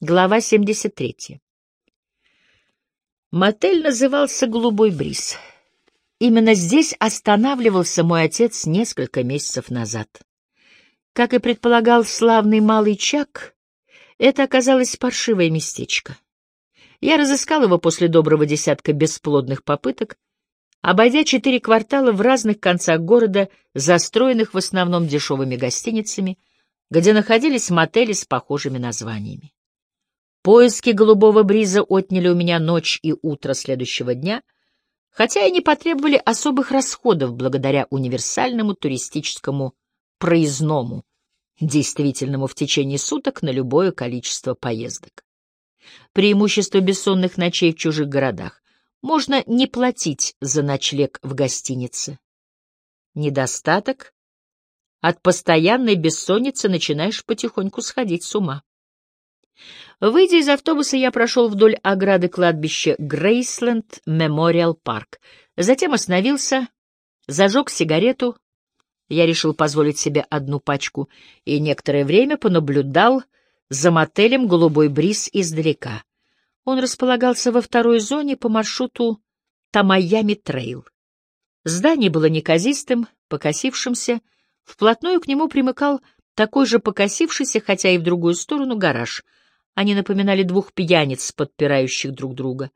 Глава 73. Мотель назывался «Голубой бриз». Именно здесь останавливался мой отец несколько месяцев назад. Как и предполагал славный малый Чак, это оказалось паршивое местечко. Я разыскал его после доброго десятка бесплодных попыток, обойдя четыре квартала в разных концах города, застроенных в основном дешевыми гостиницами, где находились мотели с похожими названиями. Поиски голубого бриза отняли у меня ночь и утро следующего дня, хотя и не потребовали особых расходов благодаря универсальному туристическому проездному, действительному в течение суток на любое количество поездок. Преимущество бессонных ночей в чужих городах. Можно не платить за ночлег в гостинице. Недостаток. От постоянной бессонницы начинаешь потихоньку сходить с ума. Выйдя из автобуса, я прошел вдоль ограды кладбища Грейсленд Мемориал Парк. Затем остановился, зажег сигарету. Я решил позволить себе одну пачку и некоторое время понаблюдал за мотелем «Голубой бриз» издалека. Он располагался во второй зоне по маршруту Тамайами Трейл. Здание было неказистым, покосившимся, вплотную к нему примыкал такой же покосившийся, хотя и в другую сторону, гараж — они напоминали двух пьяниц, подпирающих друг друга.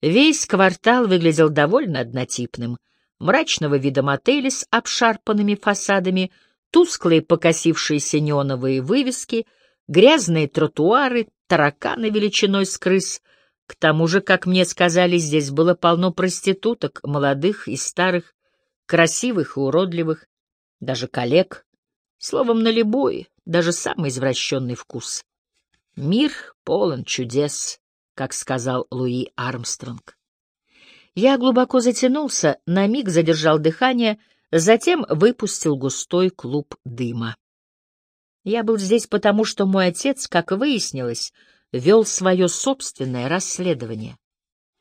Весь квартал выглядел довольно однотипным. Мрачного вида мотели с обшарпанными фасадами, тусклые покосившиеся неоновые вывески, грязные тротуары, тараканы величиной с крыс. К тому же, как мне сказали, здесь было полно проституток, молодых и старых, красивых и уродливых, даже коллег. Словом, на любой, даже самый извращенный вкус. Мир полон чудес, как сказал Луи Армстронг. Я глубоко затянулся, на миг задержал дыхание, затем выпустил густой клуб дыма. Я был здесь потому, что мой отец, как выяснилось, вел свое собственное расследование.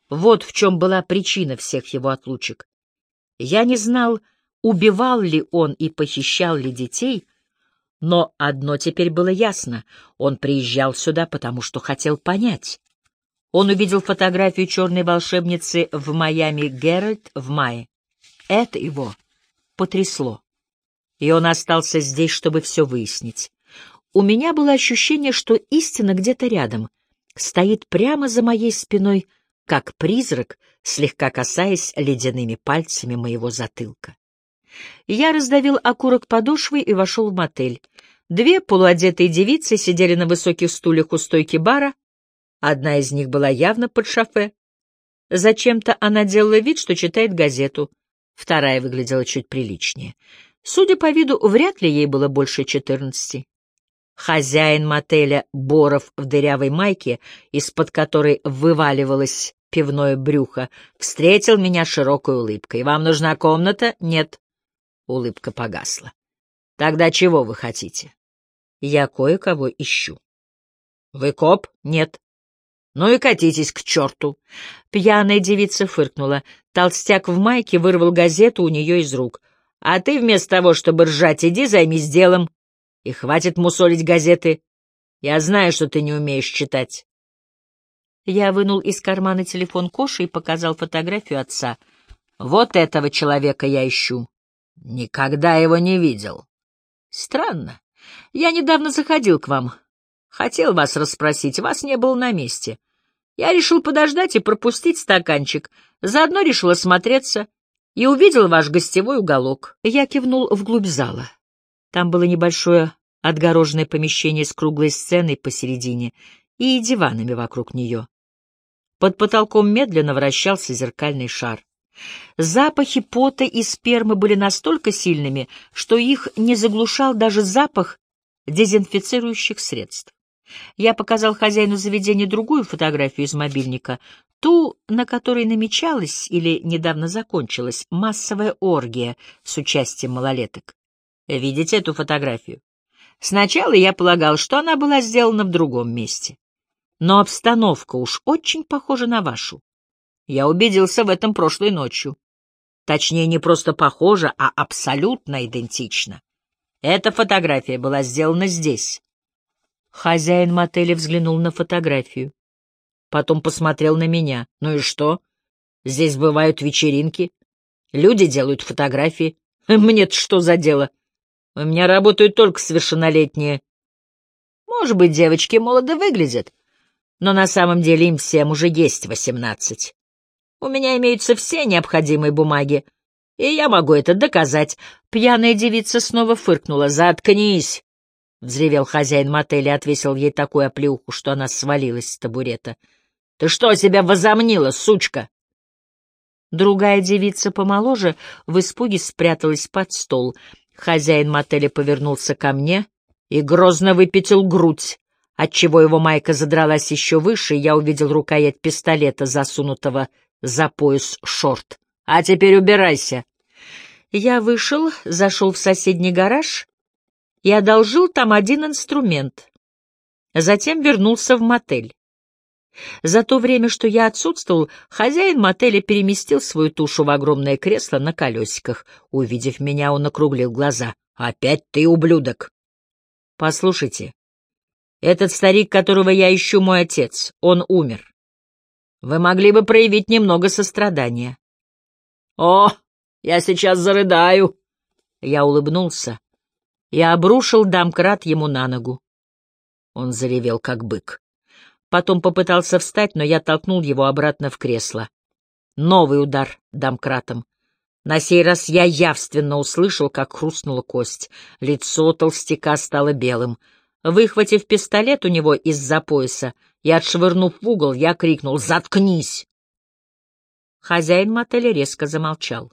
Вот в чем была причина всех его отлучек. Я не знал, убивал ли он и похищал ли детей, но одно теперь было ясно — он приезжал сюда, потому что хотел понять. Он увидел фотографию черной волшебницы в Майами Геральт в мае. Это его потрясло. И он остался здесь, чтобы все выяснить. У меня было ощущение, что истина где-то рядом, стоит прямо за моей спиной, как призрак, слегка касаясь ледяными пальцами моего затылка. Я раздавил окурок подошвой и вошел в мотель. Две полуодетые девицы сидели на высоких стульях у стойки бара. Одна из них была явно под шофе. Зачем-то она делала вид, что читает газету. Вторая выглядела чуть приличнее. Судя по виду, вряд ли ей было больше четырнадцати. Хозяин мотеля Боров в дырявой майке, из-под которой вываливалось пивное брюхо, встретил меня широкой улыбкой. «Вам нужна комната?» «Нет». Улыбка погасла. «Тогда чего вы хотите?» Я кое-кого ищу. Вы коп? Нет. Ну и катитесь к черту. Пьяная девица фыркнула. Толстяк в майке вырвал газету у нее из рук. А ты вместо того, чтобы ржать, иди займись делом. И хватит мусолить газеты. Я знаю, что ты не умеешь читать. Я вынул из кармана телефон Коши и показал фотографию отца. Вот этого человека я ищу. Никогда его не видел. Странно. Я недавно заходил к вам. Хотел вас расспросить, вас не было на месте. Я решил подождать и пропустить стаканчик. Заодно решил осмотреться и увидел ваш гостевой уголок. Я кивнул вглубь зала. Там было небольшое отгороженное помещение с круглой сценой посередине и диванами вокруг нее. Под потолком медленно вращался зеркальный шар. Запахи пота и спермы были настолько сильными, что их не заглушал даже запах дезинфицирующих средств. Я показал хозяину заведения другую фотографию из мобильника, ту, на которой намечалась или недавно закончилась массовая оргия с участием малолеток. Видите эту фотографию? Сначала я полагал, что она была сделана в другом месте. Но обстановка уж очень похожа на вашу. Я убедился в этом прошлой ночью. Точнее, не просто похожа, а абсолютно идентична. Эта фотография была сделана здесь. Хозяин мотеля взглянул на фотографию. Потом посмотрел на меня. Ну и что? Здесь бывают вечеринки. Люди делают фотографии. Мне-то что за дело? У меня работают только совершеннолетние. Может быть, девочки молодо выглядят, но на самом деле им всем уже есть восемнадцать. У меня имеются все необходимые бумаги, и я могу это доказать. Пьяная девица снова фыркнула. «Заткнись!» — взревел хозяин мотеля и отвесил ей такую оплеуху, что она свалилась с табурета. «Ты что себя возомнила, сучка?» Другая девица помоложе в испуге спряталась под стол. Хозяин мотеля повернулся ко мне и грозно выпятил грудь, отчего его майка задралась еще выше, и я увидел рукоять пистолета, засунутого за пояс шорт. «А теперь убирайся!» Я вышел, зашел в соседний гараж и одолжил там один инструмент. Затем вернулся в мотель. За то время, что я отсутствовал, хозяин мотеля переместил свою тушу в огромное кресло на колесиках. Увидев меня, он округлил глаза. «Опять ты, ублюдок!» «Послушайте, этот старик, которого я ищу, мой отец. Он умер. Вы могли бы проявить немного сострадания». «О, я сейчас зарыдаю!» Я улыбнулся и обрушил домкрат ему на ногу. Он заревел, как бык. Потом попытался встать, но я толкнул его обратно в кресло. Новый удар домкратом. На сей раз я явственно услышал, как хрустнула кость. Лицо толстяка стало белым. Выхватив пистолет у него из-за пояса и отшвырнув в угол, я крикнул «Заткнись!». Хозяин мотеля резко замолчал.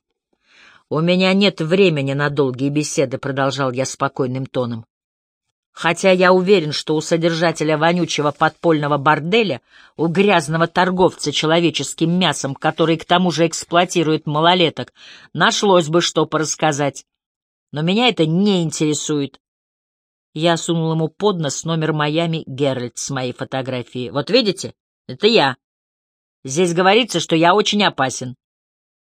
«У меня нет времени на долгие беседы», — продолжал я спокойным тоном. «Хотя я уверен, что у содержателя вонючего подпольного борделя, у грязного торговца человеческим мясом, который к тому же эксплуатирует малолеток, нашлось бы что порассказать. Но меня это не интересует». Я сунул ему под нос номер Майами Геральт с моей фотографией. «Вот видите? Это я. Здесь говорится, что я очень опасен.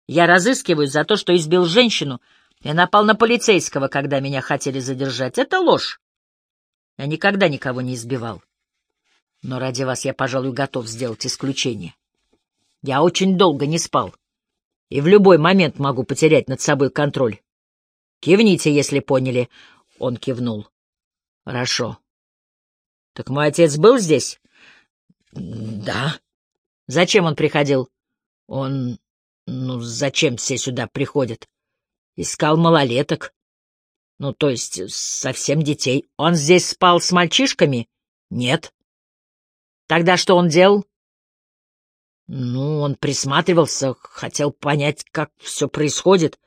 Я разыскиваюсь за то, что избил женщину и напал на полицейского, когда меня хотели задержать. Это ложь. Я никогда никого не избивал. Но ради вас я, пожалуй, готов сделать исключение. Я очень долго не спал, и в любой момент могу потерять над собой контроль. Кивните, если поняли. Он кивнул. Хорошо. Так мой отец был здесь? Да. Зачем он приходил? Он ну, зачем все сюда приходят? Искал малолеток. Ну, то есть, совсем детей. Он здесь спал с мальчишками? Нет. Тогда что он делал? Ну, он присматривался, хотел понять, как все происходит.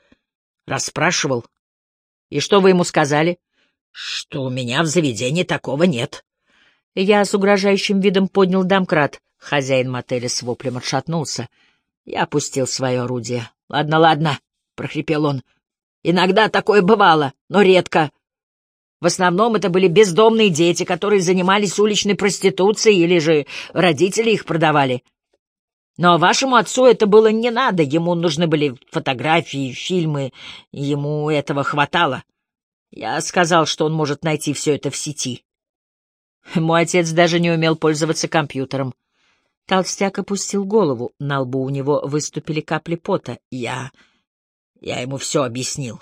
Расспрашивал. И что вы ему сказали? Что у меня в заведении такого нет. Я с угрожающим видом поднял домкрат. Хозяин мотеля с воплем отшатнулся. Я опустил свое орудие. «Ладно, ладно», — прохрипел он. «Иногда такое бывало, но редко. В основном это были бездомные дети, которые занимались уличной проституцией или же родители их продавали. Но вашему отцу это было не надо, ему нужны были фотографии, фильмы, ему этого хватало. Я сказал, что он может найти все это в сети. Мой отец даже не умел пользоваться компьютером. Толстяк опустил голову, на лбу у него выступили капли пота. Я... я ему все объяснил.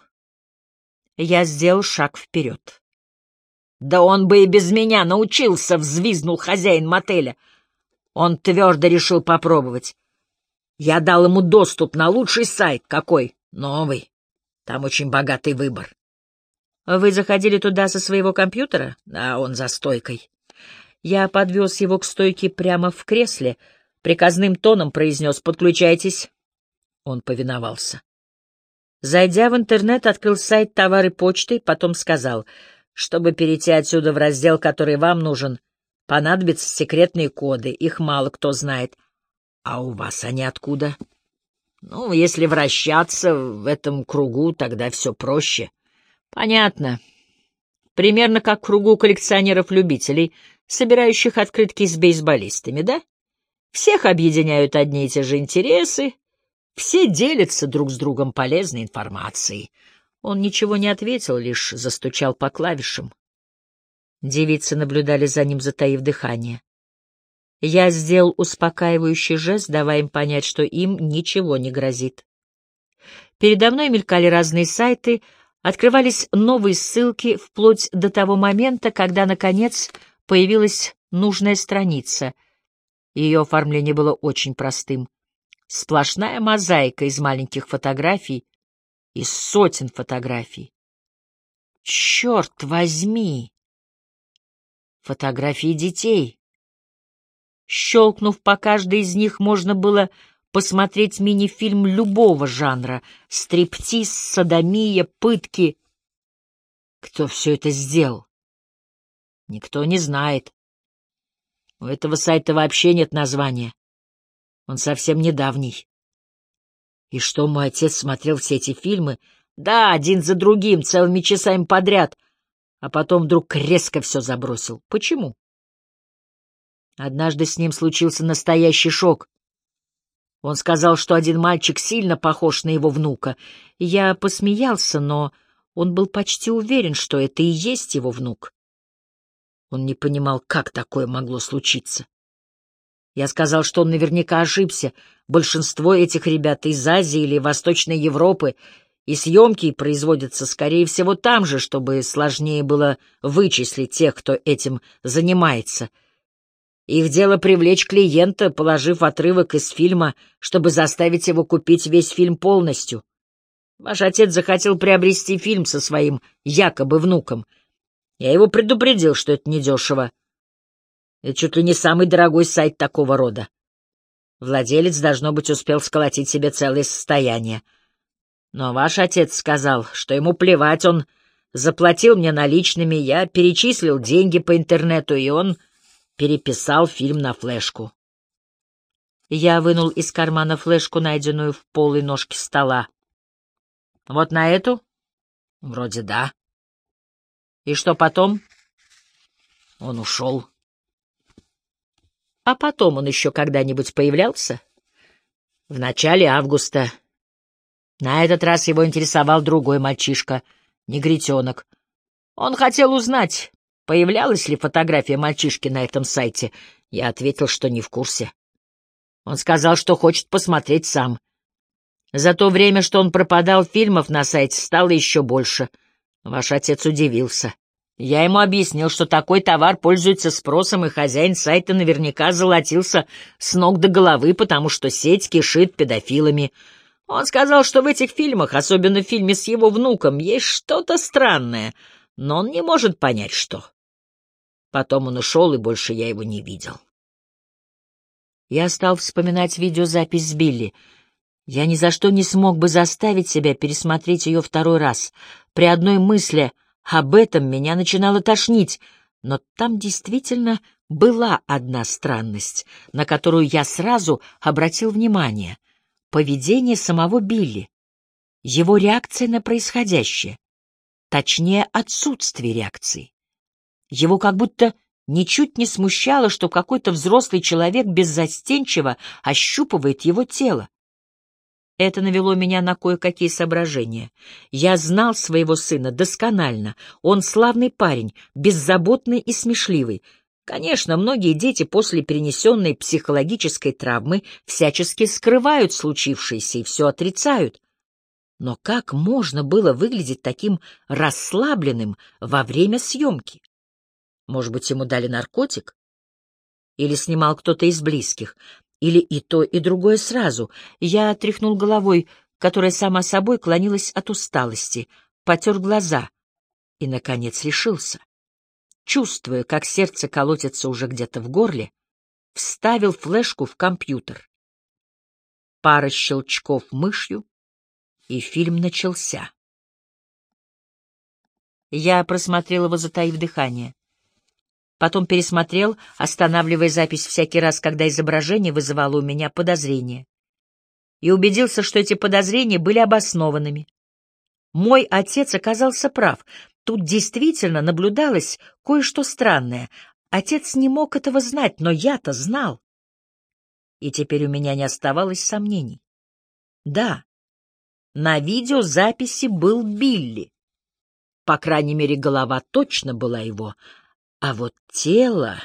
Я сделал шаг вперед. «Да он бы и без меня научился!» — взвизнул хозяин мотеля. Он твердо решил попробовать. Я дал ему доступ на лучший сайт. Какой? Новый. Там очень богатый выбор. Вы заходили туда со своего компьютера? Да, он за стойкой. Я подвез его к стойке прямо в кресле, приказным тоном произнес «Подключайтесь». Он повиновался. Зайдя в интернет, открыл сайт товары почты, потом сказал, чтобы перейти отсюда в раздел, который вам нужен, понадобятся секретные коды, их мало кто знает. А у вас они откуда? Ну, если вращаться в этом кругу, тогда все проще. Понятно. Примерно как кругу коллекционеров-любителей — собирающих открытки с бейсболистами, да? Всех объединяют одни и те же интересы, все делятся друг с другом полезной информацией. Он ничего не ответил, лишь застучал по клавишам. Девицы наблюдали за ним, затаив дыхание. Я сделал успокаивающий жест, давая им понять, что им ничего не грозит. Передо мной мелькали разные сайты, открывались новые ссылки вплоть до того момента, когда, наконец, появилась нужная страница. Ее оформление было очень простым. Сплошная мозаика из маленьких фотографий, из сотен фотографий. Черт возьми! Фотографии детей. Щелкнув по каждой из них, можно было посмотреть мини-фильм любого жанра — стриптиз, садомия, пытки. Кто все это сделал? Никто не знает. У этого сайта вообще нет названия. Он совсем недавний. И что, мой отец смотрел все эти фильмы? Да, один за другим, целыми часами подряд, а потом вдруг резко все забросил. Почему? Однажды с ним случился настоящий шок. Он сказал, что один мальчик сильно похож на его внука. Я посмеялся, но он был почти уверен, что это и есть его внук. Он не понимал, как такое могло случиться. Я сказал, что он наверняка ошибся. Большинство этих ребят из Азии или Восточной Европы, и съемки производятся, скорее всего, там же, чтобы сложнее было вычислить тех, кто этим занимается. Их дело привлечь клиента, положив отрывок из фильма, чтобы заставить его купить весь фильм полностью. Ваш отец захотел приобрести фильм со своим якобы внуком — я его предупредил, что это недешево. Это чуть ли не самый дорогой сайт такого рода. Владелец, должно быть, успел сколотить себе целое состояние. Но ваш отец сказал, что ему плевать, он заплатил мне наличными, я перечислил деньги по интернету, и он переписал фильм на флешку. Я вынул из кармана флешку, найденную в полой ножке стола. Вот на эту? Вроде да. И что потом? Он ушел. А потом он еще когда-нибудь появлялся? В начале августа. На этот раз его интересовал другой мальчишка, негритенок. Он хотел узнать, появлялась ли фотография мальчишки на этом сайте. Я ответил, что не в курсе. Он сказал, что хочет посмотреть сам. За то время, что он пропадал, фильмов на сайте стало еще больше — Ваш отец удивился. Я ему объяснил, что такой товар пользуется спросом, и хозяин сайта наверняка золотился с ног до головы, потому что сеть кишит педофилами. Он сказал, что в этих фильмах, особенно в фильме с его внуком, есть что-то странное, но он не может понять, что. Потом он ушел, и больше я его не видел. Я стал вспоминать видеозапись с Билли — я ни за что не смог бы заставить себя пересмотреть ее второй раз. При одной мысли об этом меня начинало тошнить, но там действительно была одна странность, на которую я сразу обратил внимание — поведение самого Билли, его реакция на происходящее, точнее, отсутствие реакции. Его как будто ничуть не смущало, что какой-то взрослый человек беззастенчиво ощупывает его тело. Это навело меня на кое-какие соображения. Я знал своего сына досконально. Он славный парень, беззаботный и смешливый. Конечно, многие дети после перенесенной психологической травмы всячески скрывают случившееся и все отрицают. Но как можно было выглядеть таким расслабленным во время съемки? Может быть, ему дали наркотик? Или снимал кто-то из близких? Или и то, и другое сразу. Я тряхнул головой, которая сама собой клонилась от усталости, потер глаза и, наконец, решился. Чувствуя, как сердце колотится уже где-то в горле, вставил флешку в компьютер. Пара щелчков мышью, и фильм начался. Я просмотрел его, затаив дыхание. Потом пересмотрел, останавливая запись всякий раз, когда изображение вызывало у меня подозрения. И убедился, что эти подозрения были обоснованными. Мой отец оказался прав. Тут действительно наблюдалось кое-что странное. Отец не мог этого знать, но я-то знал. И теперь у меня не оставалось сомнений. Да, на видеозаписи был Билли. По крайней мере, голова точно была его, А вот тело...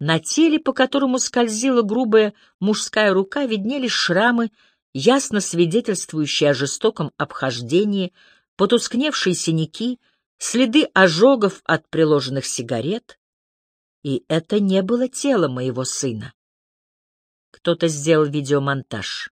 На теле, по которому скользила грубая мужская рука, виднелись шрамы, ясно свидетельствующие о жестоком обхождении, потускневшие синяки, следы ожогов от приложенных сигарет. И это не было тело моего сына. Кто-то сделал видеомонтаж.